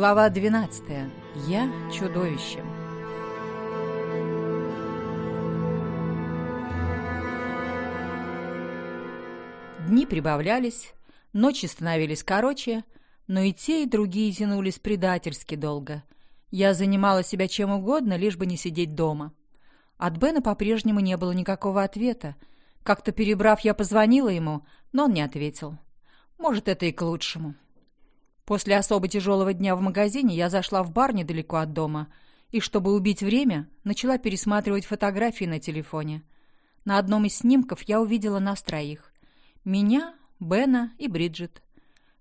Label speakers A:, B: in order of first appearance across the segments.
A: Глава 12. Я чудовище. Дни прибавлялись, ночи становились короче, но и те, и другие тянулись предательски долго. Я занимала себя чем угодно, лишь бы не сидеть дома. От Бена по-прежнему не было никакого ответа. Как-то перебрав, я позвонила ему, но он не ответил. Может, это и к лучшему. После особо тяжелого дня в магазине я зашла в бар недалеко от дома и, чтобы убить время, начала пересматривать фотографии на телефоне. На одном из снимков я увидела нас троих. Меня, Бена и Бриджит.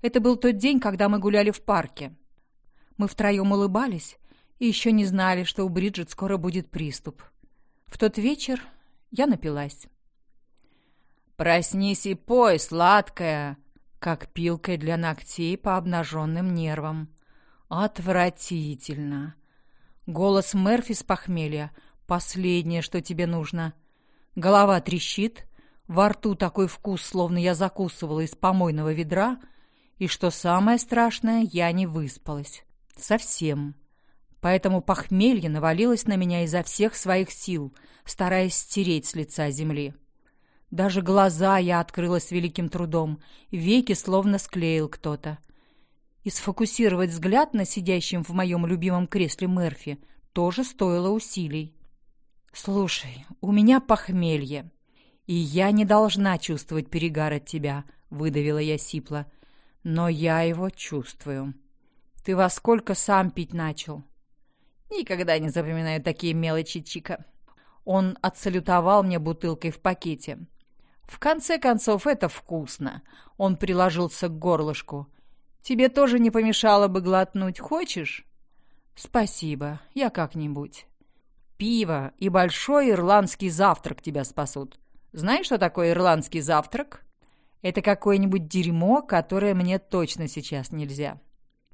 A: Это был тот день, когда мы гуляли в парке. Мы втроем улыбались и еще не знали, что у Бриджит скоро будет приступ. В тот вечер я напилась. «Проснись и пой, сладкая!» Как пилкой для ногтей по обнаженным нервам. Отвратительно. Голос Мерфи с похмелья — последнее, что тебе нужно. Голова трещит, во рту такой вкус, словно я закусывала из помойного ведра, и, что самое страшное, я не выспалась. Совсем. Поэтому похмелье навалилось на меня изо всех своих сил, стараясь стереть с лица земли. Даже глаза я открыла с великим трудом, веки словно склеил кто-то. И сфокусировать взгляд на сидящем в моем любимом кресле Мерфи тоже стоило усилий. «Слушай, у меня похмелье, и я не должна чувствовать перегар от тебя», — выдавила я сипло. «Но я его чувствую. Ты во сколько сам пить начал?» «Никогда не запоминаю такие мелочи, Чика». Он отсалютовал мне бутылкой в пакете. В конце концов, это вкусно. Он приложился к горлышку. Тебе тоже не помешало бы глотнуть, хочешь? Спасибо, я как-нибудь. Пиво и большой ирландский завтрак тебя спасут. Знаешь, что такое ирландский завтрак? Это какое-нибудь дерьмо, которое мне точно сейчас нельзя.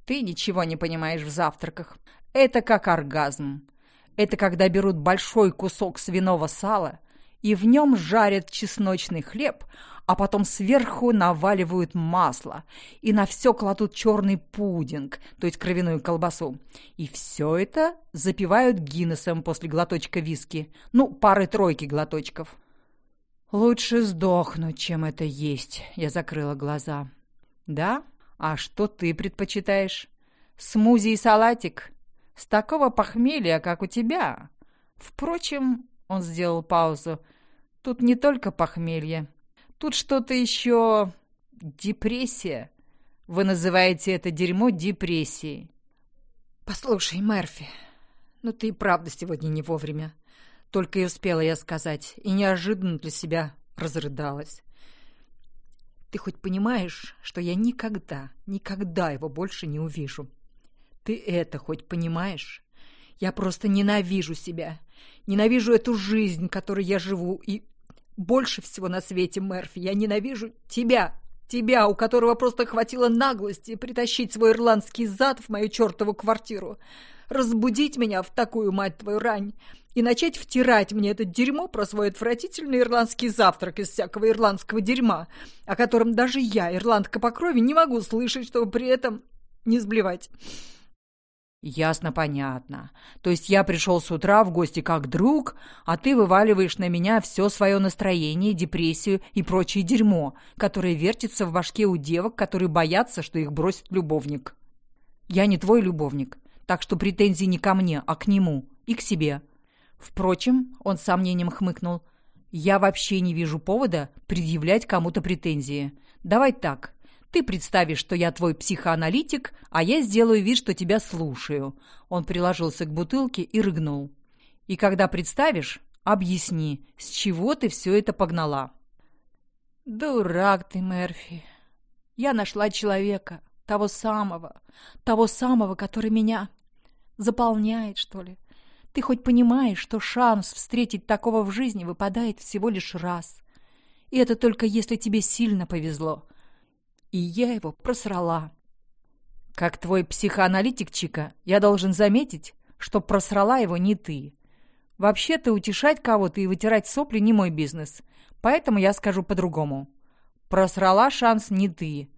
A: Ты ничего не понимаешь в завтраках. Это как оргазм. Это когда берут большой кусок свиного сала, и в нем жарят чесночный хлеб, а потом сверху наваливают масло и на все кладут черный пудинг, то есть кровяную колбасу. И все это запивают Гиннесом после глоточка виски, ну, пары-тройки глоточков. «Лучше сдохнуть, чем это есть», — я закрыла глаза. «Да? А что ты предпочитаешь? Смузи и салатик? С такого похмелья, как у тебя?» Впрочем, он сделал паузу, — Тут не только похмелье. Тут что-то еще... Депрессия. Вы называете это дерьмо депрессией. Послушай, Мерфи, ну ты и правда сегодня не вовремя. Только и успела я сказать, и неожиданно для себя разрыдалась. Ты хоть понимаешь, что я никогда, никогда его больше не увижу? Ты это хоть понимаешь? Я просто ненавижу себя. Ненавижу эту жизнь, которой я живу, и больше всего на свете, Мерфи, я ненавижу тебя. Тебя, у которого просто хватило наглости притащить свой ирландский зад в мою чертову квартиру. Разбудить меня в такую, мать твою, рань. И начать втирать мне это дерьмо про свой отвратительный ирландский завтрак из всякого ирландского дерьма, о котором даже я, ирландка по крови, не могу слышать, чтобы при этом не сблевать. «Ясно, понятно. То есть я пришел с утра в гости как друг, а ты вываливаешь на меня все свое настроение, депрессию и прочее дерьмо, которое вертится в башке у девок, которые боятся, что их бросит любовник. Я не твой любовник, так что претензии не ко мне, а к нему и к себе. Впрочем, он с сомнением хмыкнул, я вообще не вижу повода предъявлять кому-то претензии. Давай так, ты представишь, что я твой психоаналитик, а я сделаю вид, что тебя слушаю». Он приложился к бутылке и рыгнул. «И когда представишь, объясни, с чего ты все это погнала». «Дурак ты, Мерфи. Я нашла человека, того самого, того самого, который меня заполняет, что ли. Ты хоть понимаешь, что шанс встретить такого в жизни выпадает всего лишь раз. И это только если тебе сильно повезло и я его просрала. Как твой психоаналитик, Чика, я должен заметить, что просрала его не ты. Вообще-то утешать кого-то и вытирать сопли не мой бизнес, поэтому я скажу по-другому. Просрала шанс не ты,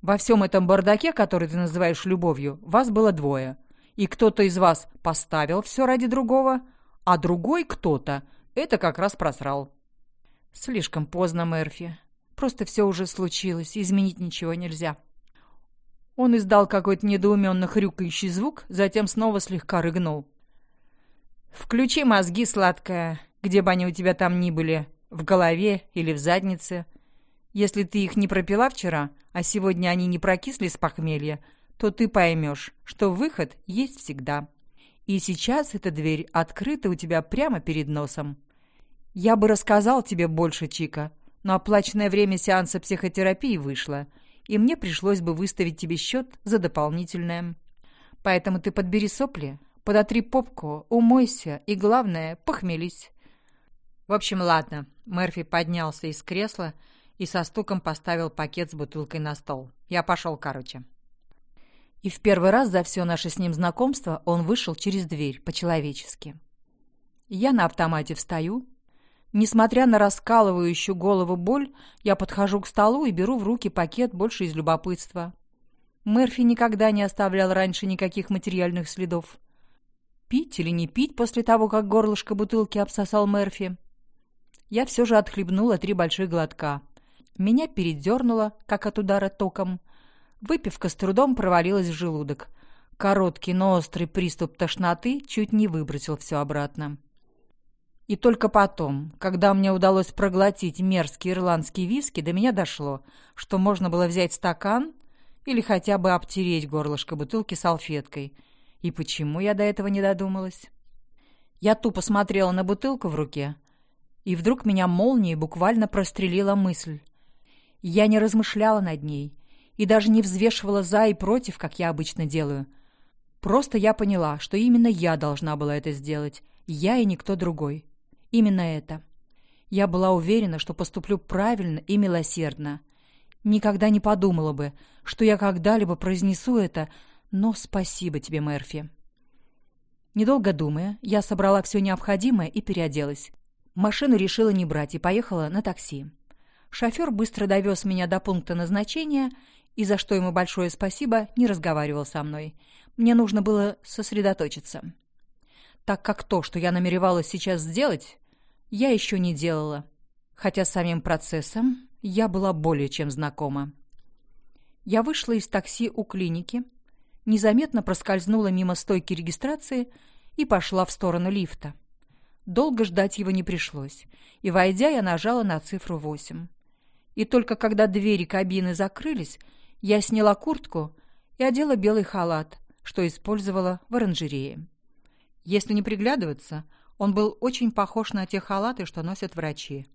A: Во всем этом бардаке, который ты называешь любовью, вас было двое. И кто-то из вас поставил все ради другого, а другой кто-то это как раз просрал. Слишком поздно, Мерфи. Просто все уже случилось, изменить ничего нельзя. Он издал какой-то недоуменно хрюкающий звук, затем снова слегка рыгнул. «Включи мозги, сладкая, где бы они у тебя там ни были, в голове или в заднице. Если ты их не пропила вчера, а сегодня они не прокисли с похмелья, то ты поймешь, что выход есть всегда. И сейчас эта дверь открыта у тебя прямо перед носом. Я бы рассказал тебе больше, Чика, но оплаченное время сеанса психотерапии вышло, и мне пришлось бы выставить тебе счет за дополнительное. Поэтому ты подбери сопли, подотри попку, умойся и, главное, похмелись. В общем, ладно. Мерфи поднялся из кресла и со стуком поставил пакет с бутылкой на стол. Я пошел, короче. И в первый раз за все наше с ним знакомство он вышел через дверь, по-человечески. Я на автомате встаю. Несмотря на раскалывающую голову боль, я подхожу к столу и беру в руки пакет больше из любопытства. Мерфи никогда не оставлял раньше никаких материальных следов. Пить или не пить после того, как горлышко бутылки обсосал Мерфи? Я все же отхлебнула три больших глотка. Меня передернуло, как от удара током — Выпивка с трудом провалилась в желудок. Короткий, но острый приступ тошноты чуть не выбросил все обратно. И только потом, когда мне удалось проглотить мерзкий ирландский виски, до меня дошло, что можно было взять стакан или хотя бы обтереть горлышко бутылки салфеткой. И почему я до этого не додумалась? Я тупо смотрела на бутылку в руке, и вдруг меня молнией буквально прострелила мысль. Я не размышляла над ней, и даже не взвешивала за и против, как я обычно делаю. Просто я поняла, что именно я должна была это сделать, я и никто другой. Именно это. Я была уверена, что поступлю правильно и милосердно. Никогда не подумала бы, что я когда-либо произнесу это, но спасибо тебе, Мерфи. Недолго думая, я собрала все необходимое и переоделась. Машину решила не брать и поехала на такси. Шофер быстро довез меня до пункта назначения и за что ему большое спасибо, не разговаривал со мной. Мне нужно было сосредоточиться. Так как то, что я намеревалась сейчас сделать, я еще не делала, хотя самим процессом я была более чем знакома. Я вышла из такси у клиники, незаметно проскользнула мимо стойки регистрации и пошла в сторону лифта. Долго ждать его не пришлось, и, войдя, я нажала на цифру 8. И только когда двери кабины закрылись, я сняла куртку и одела белый халат, что использовала в оранжерее. Если не приглядываться, он был очень похож на те халаты, что носят врачи.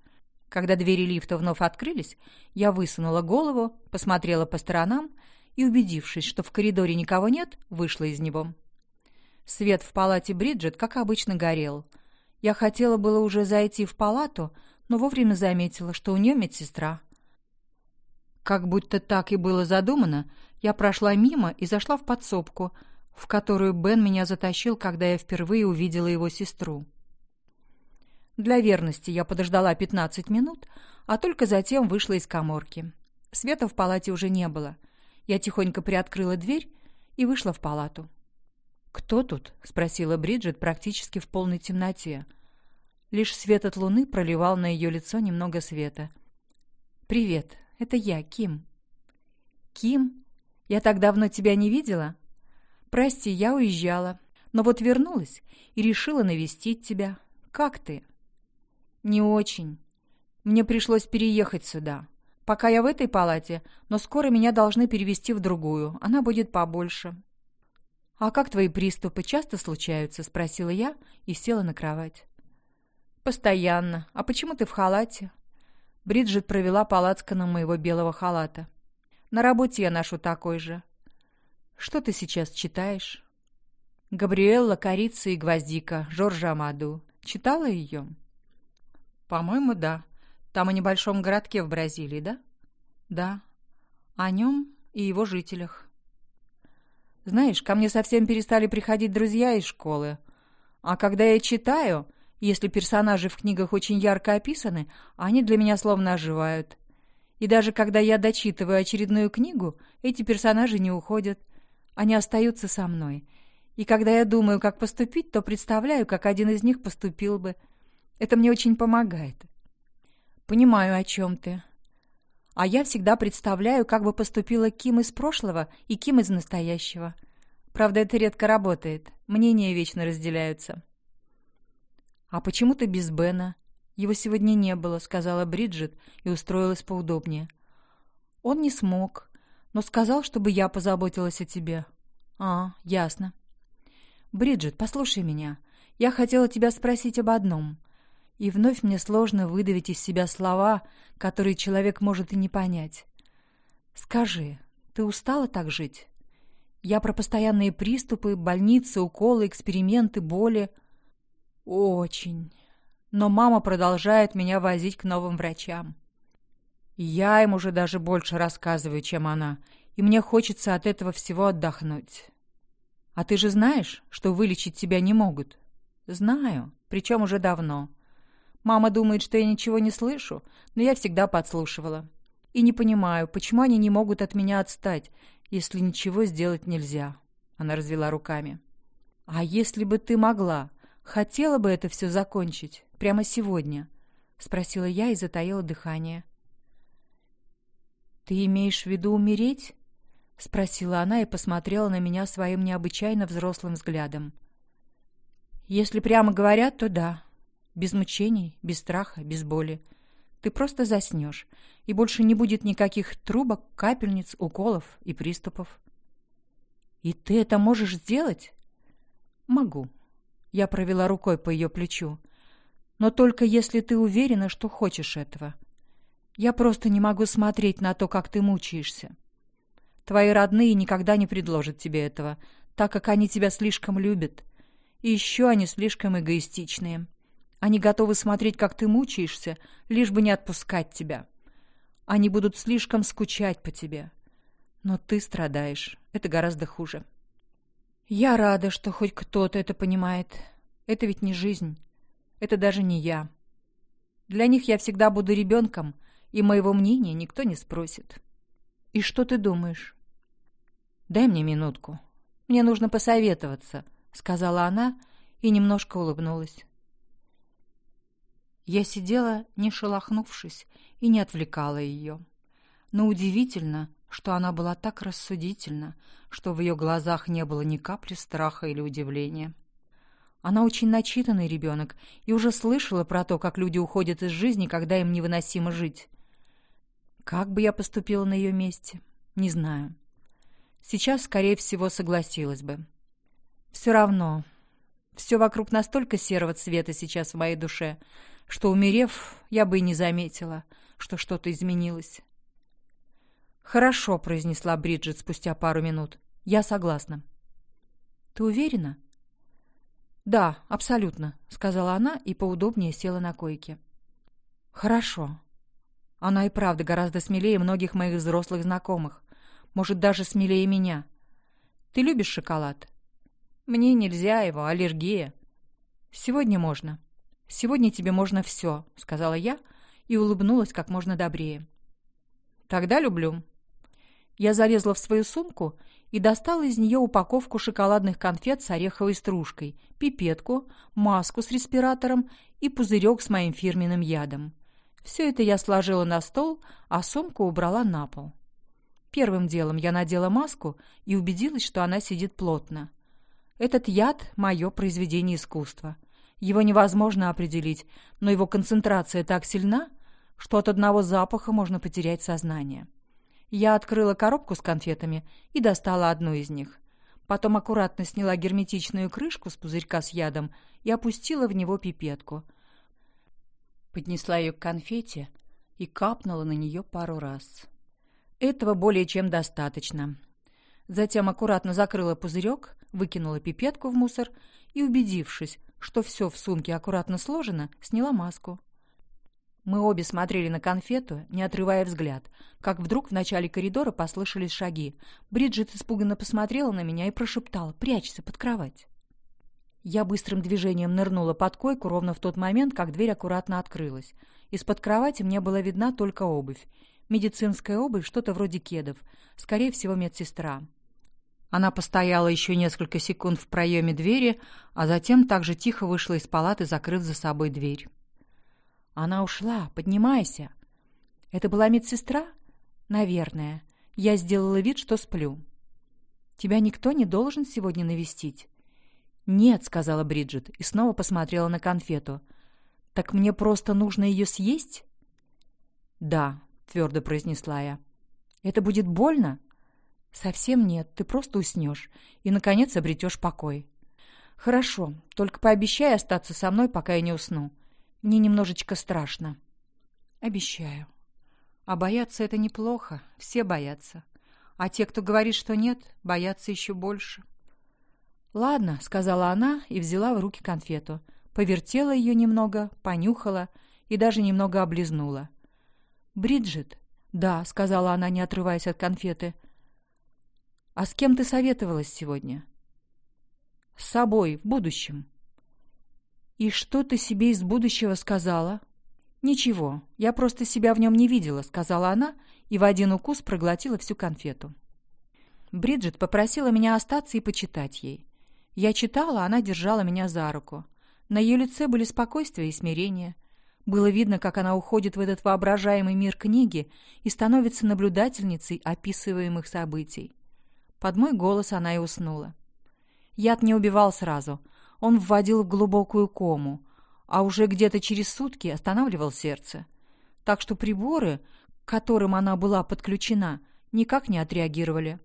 A: Когда двери лифта вновь открылись, я высунула голову, посмотрела по сторонам и, убедившись, что в коридоре никого нет, вышла из него. Свет в палате Бриджит, как обычно, горел. Я хотела было уже зайти в палату, но вовремя заметила, что у нее медсестра. Как будто так и было задумано, я прошла мимо и зашла в подсобку, в которую Бен меня затащил, когда я впервые увидела его сестру. Для верности я подождала 15 минут, а только затем вышла из каморки. Света в палате уже не было. Я тихонько приоткрыла дверь и вышла в палату. «Кто тут?» — спросила Бриджит практически в полной темноте. Лишь свет от луны проливал на ее лицо немного света. «Привет», это я, Ким». «Ким? Я так давно тебя не видела?» «Прости, я уезжала, но вот вернулась и решила навестить тебя. Как ты?» «Не очень. Мне пришлось переехать сюда. Пока я в этой палате, но скоро меня должны перевести в другую. Она будет побольше». «А как твои приступы часто случаются?» — спросила я и села на кровать. «Постоянно. А почему ты в халате?» Бриджит провела по лацканам моего белого халата. «На работе я ношу такой же». «Что ты сейчас читаешь?» «Габриэлла, корица и гвоздика» Жоржа Амаду. Читала ее?» «По-моему, да. Там о небольшом городке в Бразилии, да?» «Да. О нем и его жителях». «Знаешь, ко мне совсем перестали приходить друзья из школы. А когда я читаю, если персонажи в книгах очень ярко описаны, они для меня словно оживают. И даже когда я дочитываю очередную книгу, эти персонажи не уходят. Они остаются со мной. И когда я думаю, как поступить, то представляю, как один из них поступил бы. Это мне очень помогает. Понимаю, о чем ты. А я всегда представляю, как бы поступила Ким из прошлого и Ким из настоящего. Правда, это редко работает. Мнения вечно разделяются. «А почему ты без Бена?» «Его сегодня не было», — сказала Бриджит и устроилась поудобнее. «Он не смог, но сказал, чтобы я позаботилась о тебе». «А, ясно». «Бриджит, послушай меня. Я хотела тебя спросить об одном. И вновь мне сложно выдавить из себя слова, которые человек может и не понять. Скажи, ты устала так жить? Я про постоянные приступы, больницы, уколы, эксперименты, боли. Очень. Но мама продолжает меня возить к новым врачам. я им уже даже больше рассказываю, чем она, и мне хочется от этого всего отдохнуть. А ты же знаешь, что вылечить тебя не могут? Знаю, причем уже давно. Мама думает, что я ничего не слышу, но я всегда подслушивала. И не понимаю, почему они не могут от меня отстать, если ничего сделать нельзя. Она развела руками. А если бы ты могла, хотела бы это все закончить прямо сегодня? Спросила я и затаила дыхание. Ты имеешь в виду умереть? Спросила она и посмотрела на меня своим необычайно взрослым взглядом. Если прямо говорят, то да. Без мучений, без страха, без боли. Ты просто заснешь, и больше не будет никаких трубок, капельниц, уколов и приступов. И ты это можешь сделать? Могу. Я провела рукой по ее плечу. Но только если ты уверена, что хочешь этого. Я просто не могу смотреть на то, как ты мучаешься. Твои родные никогда не предложат тебе этого, так как они тебя слишком любят. И еще они слишком эгоистичные. Они готовы смотреть, как ты мучаешься, лишь бы не отпускать тебя. Они будут слишком скучать по тебе. Но ты страдаешь. Это гораздо хуже. Я рада, что хоть кто-то это понимает. Это ведь не жизнь. Это даже не я. Для них я всегда буду ребенком, и моего мнения никто не спросит. И что ты думаешь? Дай мне минутку. Мне нужно посоветоваться, сказала она и немножко улыбнулась. Я сидела, не шелохнувшись, и не отвлекала ее. Но удивительно, что она была так рассудительна, что в ее глазах не было ни капли страха или удивления. Она очень начитанный ребенок и уже слышала про то, как люди уходят из жизни, когда им невыносимо жить. Как бы я поступила на ее месте? Не знаю. Сейчас, скорее всего, согласилась бы. Все равно. Все вокруг настолько серого цвета сейчас в моей душе, что, умерев, я бы и не заметила, что что-то изменилось. «Хорошо», — произнесла Бриджит спустя пару минут. «Я согласна». «Ты уверена?» «Да, абсолютно», — сказала она и поудобнее села на койке. «Хорошо. Она и правда гораздо смелее многих моих взрослых знакомых. Может, даже смелее меня. Ты любишь шоколад?» «Мне нельзя его, аллергия». «Сегодня можно». «Сегодня тебе можно все», — сказала я и улыбнулась как можно добрее. «Тогда люблю». Я залезла в свою сумку и достала из нее упаковку шоколадных конфет с ореховой стружкой, пипетку, маску с респиратором и пузырек с моим фирменным ядом. Все это я сложила на стол, а сумку убрала на пол. Первым делом я надела маску и убедилась, что она сидит плотно. Этот яд — мое произведение искусства — его невозможно определить, но его концентрация так сильна, что от одного запаха можно потерять сознание. Я открыла коробку с конфетами и достала одну из них. Потом аккуратно сняла герметичную крышку с пузырька с ядом и опустила в него пипетку. Поднесла ее к конфете и капнула на нее пару раз. Этого более чем достаточно. Затем аккуратно закрыла пузырек, выкинула пипетку в мусор и, убедившись, что все в сумке аккуратно сложено, сняла маску. Мы обе смотрели на конфету, не отрывая взгляд, как вдруг в начале коридора послышались шаги. Бриджит испуганно посмотрела на меня и прошептала «Прячься под кровать». Я быстрым движением нырнула под койку ровно в тот момент, как дверь аккуратно открылась. Из-под кровати мне была видна только обувь. Медицинская обувь, что-то вроде кедов. Скорее всего, медсестра. Она постояла еще несколько секунд в проеме двери, а затем также тихо вышла из палаты, закрыв за собой дверь. Она ушла. Поднимайся. Это была медсестра? Наверное. Я сделала вид, что сплю. Тебя никто не должен сегодня навестить. «Нет», — сказала Бриджит и снова посмотрела на конфету. «Так мне просто нужно ее съесть?» «Да», — твердо произнесла я. «Это будет больно?» «Совсем нет, ты просто уснешь и, наконец, обретешь покой». «Хорошо, только пообещай остаться со мной, пока я не усну. Мне немножечко страшно». «Обещаю». «А бояться — это неплохо, все боятся. А те, кто говорит, что нет, боятся еще больше». «Ладно», — сказала она и взяла в руки конфету. Повертела ее немного, понюхала и даже немного облизнула. «Бриджит?» «Да», — сказала она, не отрываясь от конфеты. «А с кем ты советовалась сегодня?» «С собой, в будущем». «И что ты себе из будущего сказала?» «Ничего, я просто себя в нем не видела», — сказала она и в один укус проглотила всю конфету. Бриджит попросила меня остаться и почитать ей. Я читала, она держала меня за руку. На ее лице были спокойствие и смирение. Было видно, как она уходит в этот воображаемый мир книги и становится наблюдательницей описываемых событий. Под мой голос она и уснула. Яд не убивал сразу. Он вводил в глубокую кому, а уже где-то через сутки останавливал сердце. Так что приборы, к которым она была подключена, никак не отреагировали.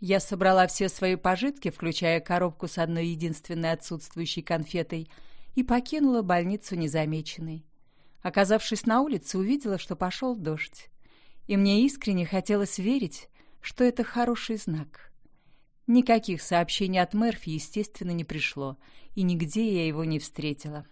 A: Я собрала все свои пожитки, включая коробку с одной единственной отсутствующей конфетой, и покинула больницу незамеченной. Оказавшись на улице, увидела, что пошел дождь. И мне искренне хотелось верить, что это хороший знак. Никаких сообщений от Мерфи, естественно, не пришло, и нигде я его не встретила.